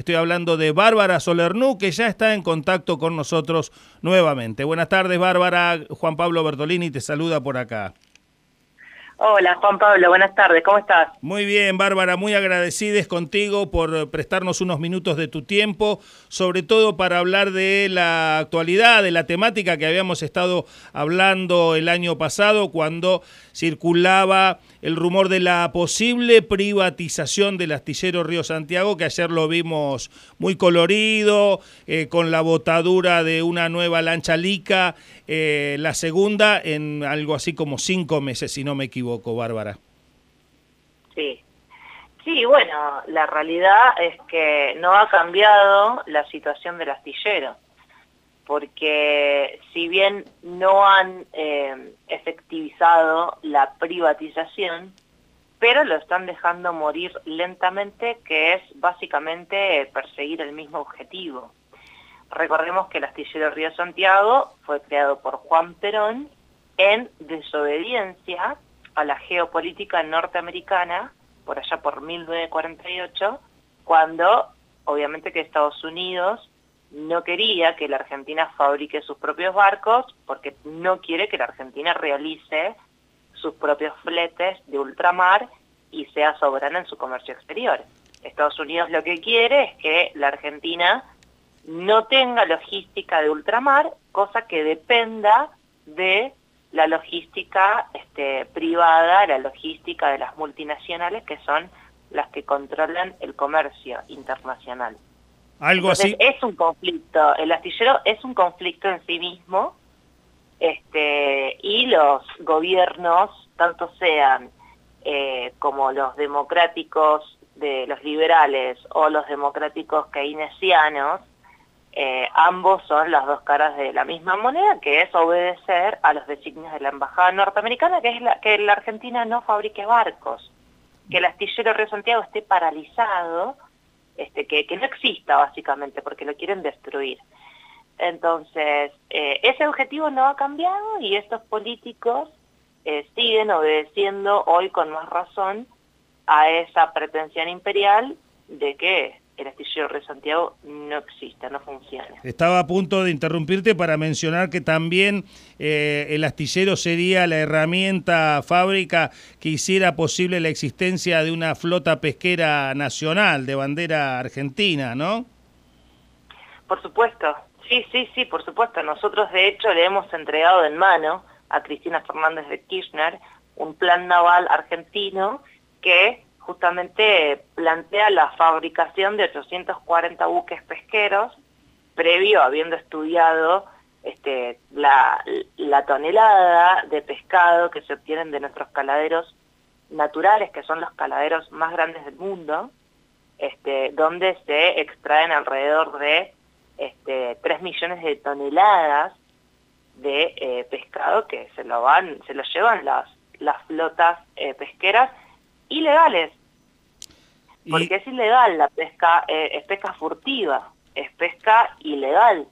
Estoy hablando de Bárbara Solernú, que ya está en contacto con nosotros nuevamente. Buenas tardes, Bárbara. Juan Pablo Bertolini te saluda por acá. Hola Juan Pablo, buenas tardes, ¿cómo estás? Muy bien, Bárbara, muy agradecidos contigo por prestarnos unos minutos de tu tiempo, sobre todo para hablar de la actualidad, de la temática que habíamos estado hablando el año pasado cuando circulaba el rumor de la posible privatización del astillero Río Santiago, que ayer lo vimos muy colorido, eh, con la botadura de una nueva lancha Lica, eh, la segunda en algo así como cinco meses, si no me equivoco, Bárbara. Sí. Sí, bueno, la realidad es que no ha cambiado la situación del astillero porque si bien no han eh, efectivizado la privatización, pero lo están dejando morir lentamente, que es básicamente perseguir el mismo objetivo. Recordemos que el astillero Río Santiago fue creado por Juan Perón en desobediencia a la geopolítica norteamericana, por allá por 1948, cuando obviamente que Estados Unidos no quería que la Argentina fabrique sus propios barcos porque no quiere que la Argentina realice sus propios fletes de ultramar y sea soberana en su comercio exterior. Estados Unidos lo que quiere es que la Argentina no tenga logística de ultramar, cosa que dependa de la logística este, privada, la logística de las multinacionales que son las que controlan el comercio internacional. Algo así. Es un conflicto, el astillero es un conflicto en sí mismo, este, y los gobiernos, tanto sean eh, como los democráticos de los liberales o los democráticos keynesianos, eh, ambos son las dos caras de la misma moneda, que es obedecer a los designios de la embajada norteamericana, que es la, que la Argentina no fabrique barcos, que el astillero Río Santiago esté paralizado, este, que, no exista básicamente, porque lo quieren destruir. Entonces, eh, ese objetivo no ha cambiado y estos políticos eh, siguen obedeciendo hoy con más razón a esa pretensión imperial de que el astillero de Santiago no exista, no funciona. Estaba a punto de interrumpirte para mencionar que también eh, el astillero sería la herramienta fábrica que hiciera posible la existencia de una flota pesquera nacional de bandera argentina, ¿no? Por supuesto, sí, sí, sí, por supuesto. Nosotros de hecho le hemos entregado en mano a Cristina Fernández de Kirchner un plan naval argentino que justamente plantea la fabricación de 840 buques pesqueros, previo habiendo estudiado este, la, tonelada de pescado que se obtienen de nuestros caladeros naturales, que son los caladeros más grandes del mundo, este, donde se extraen alrededor de este, 3 millones de toneladas de eh, pescado que se lo van, se llevan las, las flotas eh, pesqueras ilegales, porque es ilegal la pesca, eh, es pesca furtiva, es pesca ilegal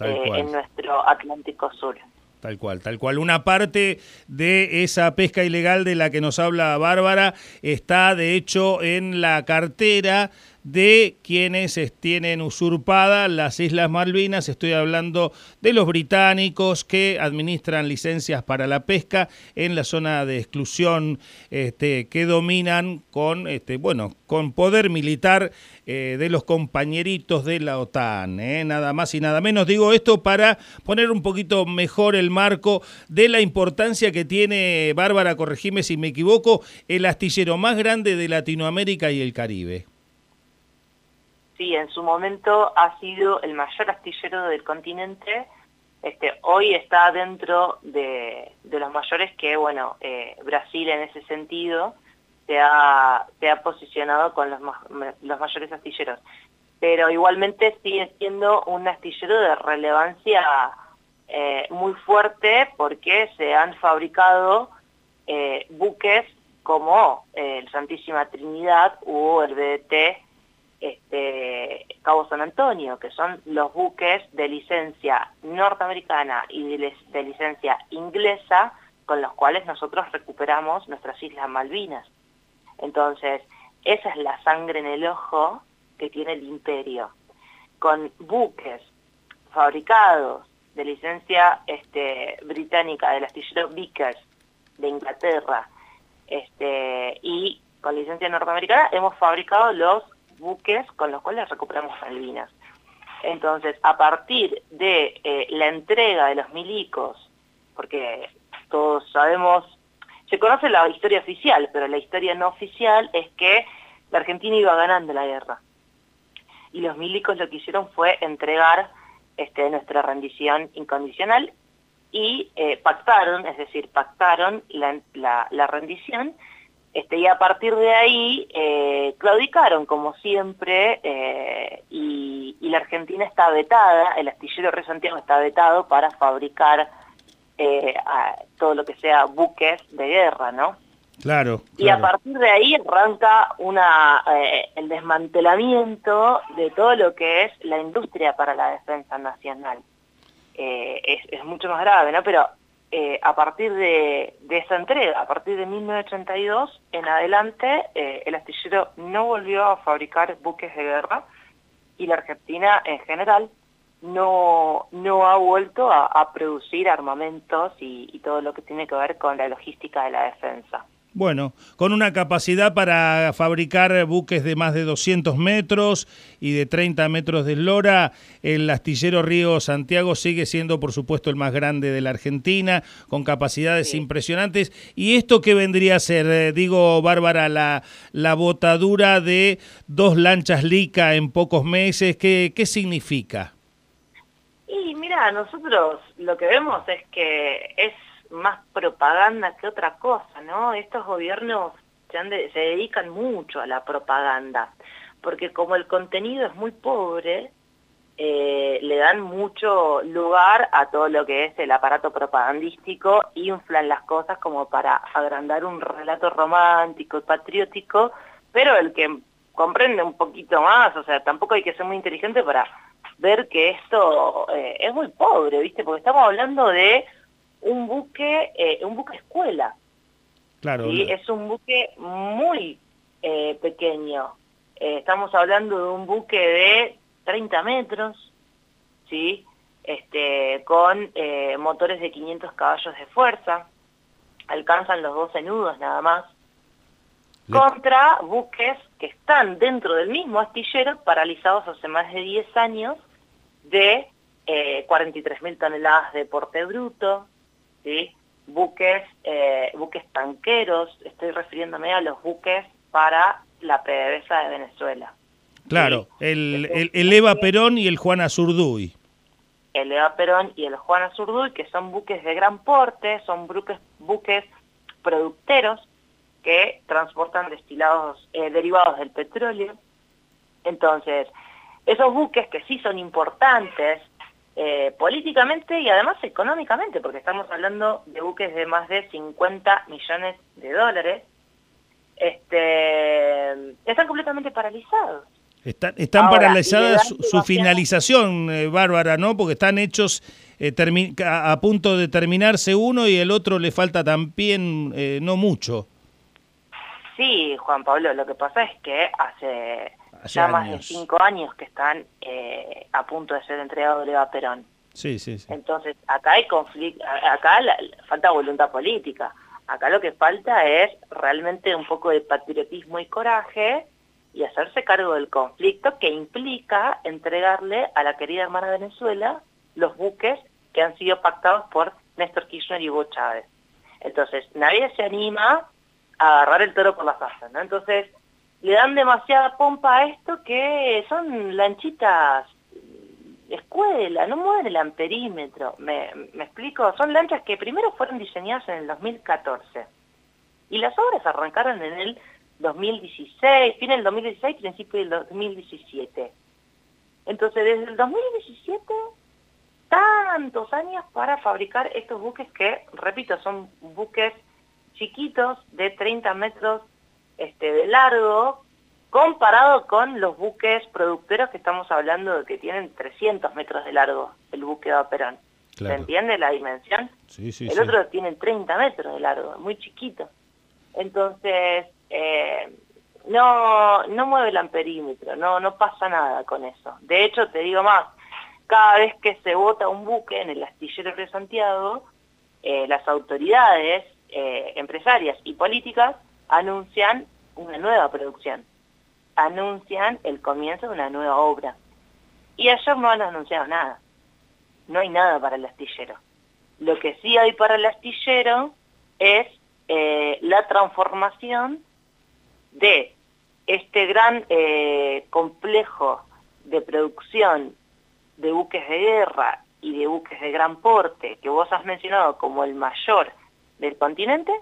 eh, en nuestro Atlántico Sur. Tal cual, tal cual. Una parte de esa pesca ilegal de la que nos habla Bárbara está de hecho en la cartera de quienes tienen usurpadas las Islas Malvinas. Estoy hablando de los británicos que administran licencias para la pesca en la zona de exclusión este, que dominan con, este, bueno, con poder militar eh, de los compañeritos de la OTAN. ¿eh? Nada más y nada menos. Digo esto para poner un poquito mejor el marco de la importancia que tiene, Bárbara, corregime si me equivoco, el astillero más grande de Latinoamérica y el Caribe sí, en su momento ha sido el mayor astillero del continente, este, hoy está dentro de, los mayores que, bueno, eh, Brasil en ese sentido se ha, posicionado con los, los mayores astilleros. Pero igualmente sigue siendo un astillero de relevancia eh, muy fuerte porque se han fabricado eh, buques como el Santísima Trinidad o el BDT este, Cabo San Antonio, que son los buques de licencia norteamericana y de, licencia inglesa con los cuales nosotros recuperamos nuestras Islas Malvinas. Entonces, esa es la sangre en el ojo que tiene el imperio, con buques fabricados de licencia este, británica del astillero Vickers de Inglaterra este, y con licencia norteamericana hemos fabricado los buques con los cuales recuperamos Malvinas. Entonces, a partir de eh, la entrega de los milicos, porque todos sabemos, se conoce la historia oficial, pero la historia no oficial es que la Argentina iba ganando la guerra. Y los milicos lo que hicieron fue entregar este, nuestra rendición incondicional y eh, pactaron, es decir, pactaron la, rendición este, y a partir de ahí eh, claudicaron como siempre eh, y, y, la Argentina está vetada, el astillero Rey Santiago está vetado para fabricar todo lo que sea buques de guerra, ¿no? Claro, Y a partir de ahí arranca una, eh, el desmantelamiento de todo lo que es la industria para la defensa nacional. Eh, es, mucho más grave, ¿no? Pero eh, a partir de, esa entrega, a partir de 1982 en adelante, el astillero no volvió a fabricar buques de guerra y la Argentina en general no, no ha vuelto a, producir armamentos y todo lo que tiene que ver con la logística de la defensa. Bueno, con una capacidad para fabricar buques de más de 200 metros y de 30 metros de eslora, el astillero Río Santiago sigue siendo, por supuesto, el más grande de la Argentina, con capacidades impresionantes. ¿Y esto qué vendría a ser, eh, digo, Bárbara, la, la botadura de dos lanchas Lica en pocos meses? ¿Qué, qué significa? Y mira, nosotros lo que vemos es que es más propaganda que otra cosa, ¿no? Estos gobiernos se, dedican mucho a la propaganda, porque como el contenido es muy pobre, eh, le dan mucho lugar a todo lo que es el aparato propagandístico, inflan las cosas como para agrandar un relato romántico y patriótico, pero el que comprende un poquito más, o sea, tampoco hay que ser muy inteligente para ver que esto eh, es muy pobre, ¿viste? Porque estamos hablando de un buque, eh, un buque escuela. Claro. y Es un buque muy eh, pequeño. Eh, estamos hablando de un buque de 30 metros, ¿sí? Este, con motores de 500 caballos de fuerza, alcanzan los 12 nudos nada más, contra buques que están dentro del mismo astillero, paralizados hace más de 10 años, de eh, 43.000 toneladas de porte bruto, ¿sí? buques, eh, buques tanqueros, estoy refiriéndome a los buques para la PDVSA de Venezuela. Claro, el, el, Eva Perón y el Juan Azurduy. El Eva Perón y el Juan Azurduy, que son buques de gran porte, son buques, buques producteros que transportan destilados eh, derivados del petróleo. Entonces, esos buques que sí son importantes eh, políticamente y además económicamente, porque estamos hablando de buques de más de 50 millones de dólares, este, están completamente paralizados. Están, están paralizadas su, finalización, eh, Bárbara, ¿no? Porque están hechos eh, a, punto de terminarse uno y el otro le falta también no mucho. Sí, Juan Pablo, lo que pasa es que hace ya más de cinco años que están eh, a punto de ser entregados a Perón. Sí, sí, sí. Entonces, acá hay conflicto, acá falta voluntad política. Acá lo que falta es realmente un poco de patriotismo y coraje y hacerse cargo del conflicto que implica entregarle a la querida hermana Venezuela los buques que han sido pactados por Néstor Kirchner y Hugo Chávez. Entonces, nadie se anima a agarrar el toro por las asas, ¿no? Entonces, le dan demasiada pompa a esto que son lanchitas escuela, no mueven el amperímetro, ¿Me, ¿me, explico? Son lanchas que primero fueron diseñadas en el 2014 y las obras arrancaron en el 2016, fin del 2016, principio del 2017. Entonces, desde el 2017, tantos años para fabricar estos buques que, repito, son buques chiquitos de 30 metros este, de largo comparado con los buques producteros que estamos hablando de que tienen 300 metros de largo el buque de Perón. ¿Se entiende la dimensión? el otro tiene 30 metros de largo, muy chiquito. Entonces, eh, no, no mueve el amperímetro, no, no pasa nada con eso. De hecho, te digo más, cada vez que se vota un buque en el astillero de Santiago, eh, las autoridades eh, empresarias y políticas anuncian una nueva producción, anuncian el comienzo de una nueva obra. Y ayer no han anunciado nada, no hay nada para el astillero. Lo que sí hay para el astillero es eh, la transformación de este gran eh, complejo de producción de buques de guerra y de buques de gran porte que vos has mencionado como el mayor del continente,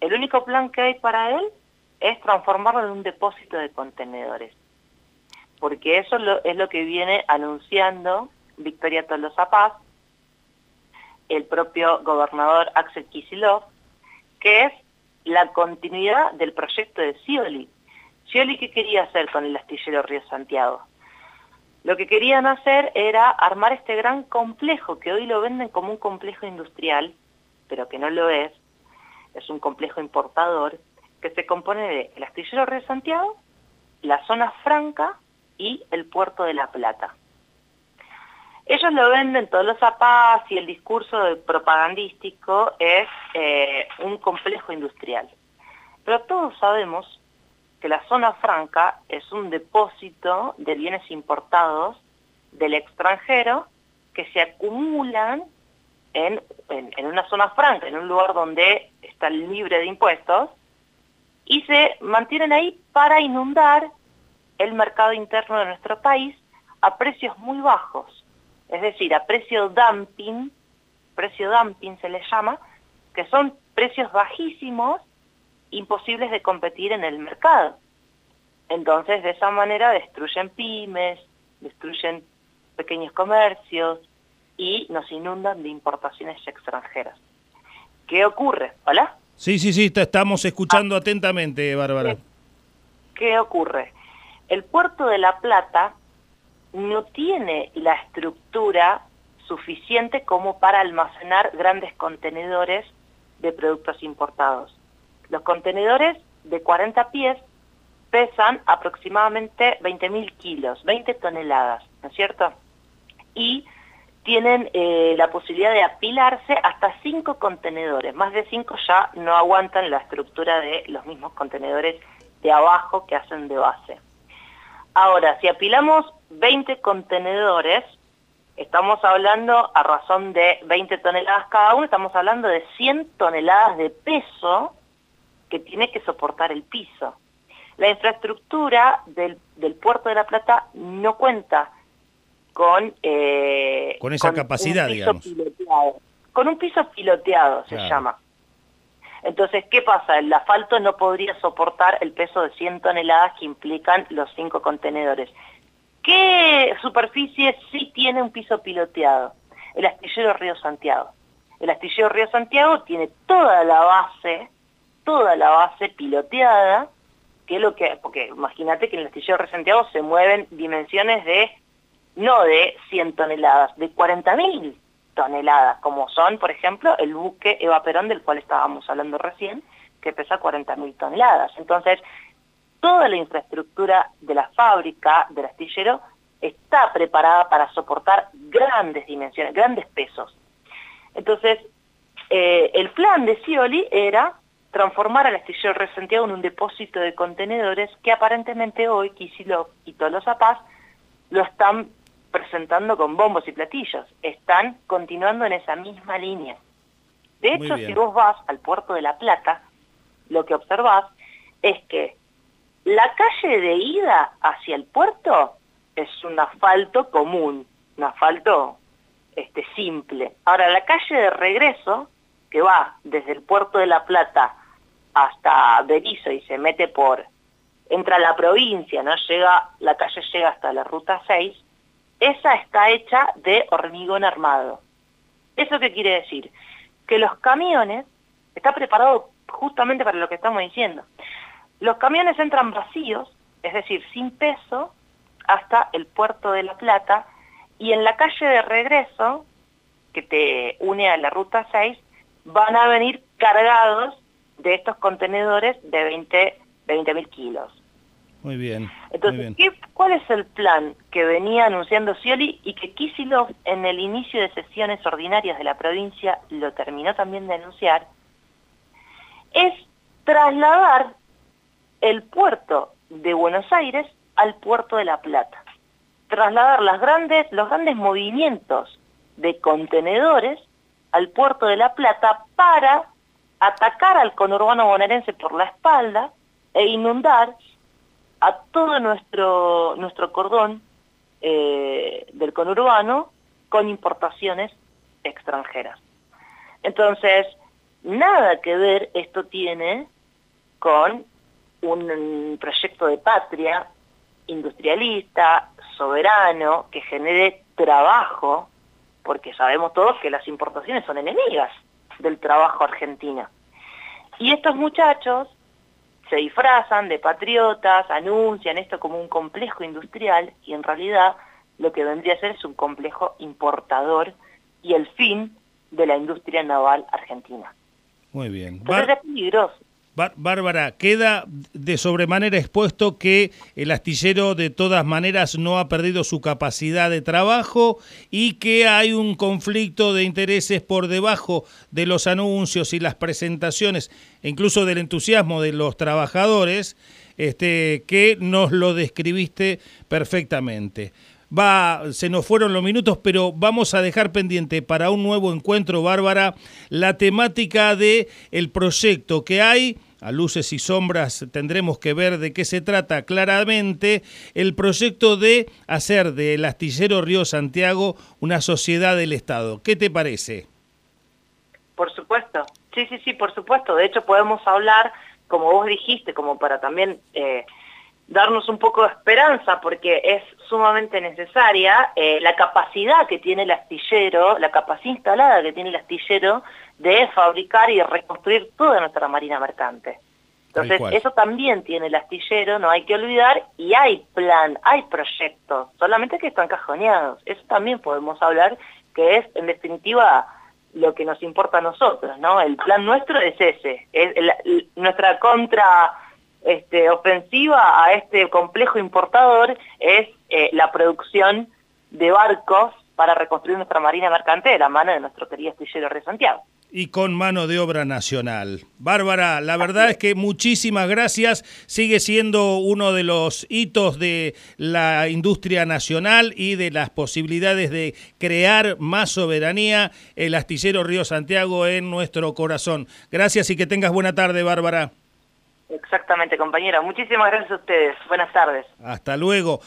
el único plan que hay para él es transformarlo en un depósito de contenedores. Porque eso es lo, que viene anunciando Victoria Tolosa Paz, el propio gobernador Axel Kisilov, que es la continuidad del proyecto de Scioli. Scioli, ¿qué quería hacer con el astillero Río Santiago? Lo que querían hacer era armar este gran complejo, que hoy lo venden como un complejo industrial, pero que no lo es, es un complejo importador, que se compone de el astillero Río Santiago, la zona franca y el puerto de La Plata. Ellos lo venden todos los zapatos y el discurso propagandístico es eh, un complejo industrial. Pero todos sabemos que la zona franca es un depósito de bienes importados del extranjero que se acumulan en, una zona franca, en un lugar donde está libre de impuestos, y se mantienen ahí para inundar el mercado interno de nuestro país a precios muy bajos es decir, a precio dumping, precio dumping se les llama, que son precios bajísimos, imposibles de competir en el mercado. Entonces, de esa manera destruyen pymes, destruyen pequeños comercios y nos inundan de importaciones extranjeras. ¿Qué ocurre? ¿Hola? Sí, sí, sí, te estamos escuchando ah. atentamente, Bárbara. ¿Qué ocurre? El puerto de La Plata no tiene la estructura suficiente como para almacenar grandes contenedores de productos importados. Los contenedores de 40 pies pesan aproximadamente 20.000 kilos, 20 toneladas, ¿no es cierto? Y tienen eh, la posibilidad de apilarse hasta 5 contenedores. Más de 5 ya no aguantan la estructura de los mismos contenedores de abajo que hacen de base. Ahora, si apilamos 20 contenedores, estamos hablando a razón de 20 toneladas cada uno, estamos hablando de 100 toneladas de peso que tiene que soportar el piso. La infraestructura del, puerto de La Plata no cuenta con... Eh, con esa capacidad, digamos. Con un piso piloteado, se llama. Entonces, ¿qué pasa? El asfalto no podría soportar el peso de 100 toneladas que implican los cinco contenedores. ¿Qué superficie sí tiene un piso piloteado? El astillero Río Santiago. El astillero Río Santiago tiene toda la base, toda la base piloteada, que es lo que, porque imagínate que en el astillero Río Santiago se mueven dimensiones de, no de 100 toneladas, de 40.000 toneladas, como son, por ejemplo, el buque Eva Perón, del cual estábamos hablando recién, que pesa 40.000 toneladas. Entonces, toda la infraestructura de la fábrica, del astillero, está preparada para soportar grandes dimensiones, grandes pesos. Entonces, eh, el plan de Scioli era transformar al astillero Resentido en un depósito de contenedores que aparentemente hoy Kisilov y Tolo Zapaz lo están presentando con bombos y platillos, están continuando en esa misma línea. De hecho, si vos vas al puerto de La Plata, lo que observás es que la calle de ida hacia el puerto es un asfalto común, un asfalto este, simple. Ahora, la calle de regreso, que va desde el puerto de La Plata hasta Berizo y se mete por, entra a la provincia, ¿no? Llega, la calle llega hasta la ruta 6, esa está hecha de hormigón armado. ¿Eso qué quiere decir? Que los camiones, está preparado justamente para lo que estamos diciendo. Los camiones entran vacíos, es decir, sin peso, hasta el puerto de La Plata, y en la calle de regreso, que te une a la ruta 6, van a venir cargados de estos contenedores de 20 mil kilos. Muy bien. Entonces, ¿cuál es el plan que venía anunciando Scioli y que Kisilov en el inicio de sesiones ordinarias de la provincia lo terminó también de anunciar? Es trasladar el puerto de Buenos Aires al puerto de La Plata. Trasladar las grandes, los grandes movimientos de contenedores al puerto de La Plata para atacar al conurbano bonaerense por la espalda e inundar a todo nuestro, nuestro cordón eh, del conurbano con importaciones extranjeras. Entonces, nada que ver esto tiene con un proyecto de patria industrialista, soberano, que genere trabajo, porque sabemos todos que las importaciones son enemigas del trabajo argentino. Y estos muchachos se disfrazan de patriotas, anuncian esto como un complejo industrial y en realidad lo que vendría a ser es un complejo importador y el fin de la industria naval argentina. Muy bien. Entonces es peligroso. Bárbara, queda de sobremanera expuesto que el astillero de todas maneras no ha perdido su capacidad de trabajo y que hay un conflicto de intereses por debajo de los anuncios y las presentaciones, incluso del entusiasmo de los trabajadores, este, que nos lo describiste perfectamente. Va, se nos fueron los minutos, pero vamos a dejar pendiente para un nuevo encuentro, Bárbara, la temática de el proyecto que hay a luces y sombras tendremos que ver de qué se trata claramente, el proyecto de hacer del astillero Río Santiago una sociedad del Estado. ¿Qué te parece? Por supuesto, sí, sí, sí, por supuesto. De hecho podemos hablar, como vos dijiste, como para también eh, darnos un poco de esperanza, porque es sumamente necesaria eh, la capacidad que tiene el astillero, la capacidad instalada que tiene el astillero de fabricar y reconstruir toda nuestra marina mercante. Entonces, eso también tiene el astillero, no hay que olvidar, y hay plan, hay proyectos, solamente que están cajoneados. Eso también podemos hablar, que es, en definitiva, lo que nos importa a nosotros, ¿no? El plan nuestro es ese, es nuestra contra este, ofensiva a este complejo importador es eh, la producción de barcos para reconstruir nuestra marina mercante de la mano de nuestro querido astillero de Santiago y con mano de obra nacional. Bárbara, la verdad es que muchísimas gracias. Sigue siendo uno de los hitos de la industria nacional y de las posibilidades de crear más soberanía el astillero Río Santiago en nuestro corazón. Gracias y que tengas buena tarde, Bárbara. Exactamente, compañera. Muchísimas gracias a ustedes. Buenas tardes. Hasta luego.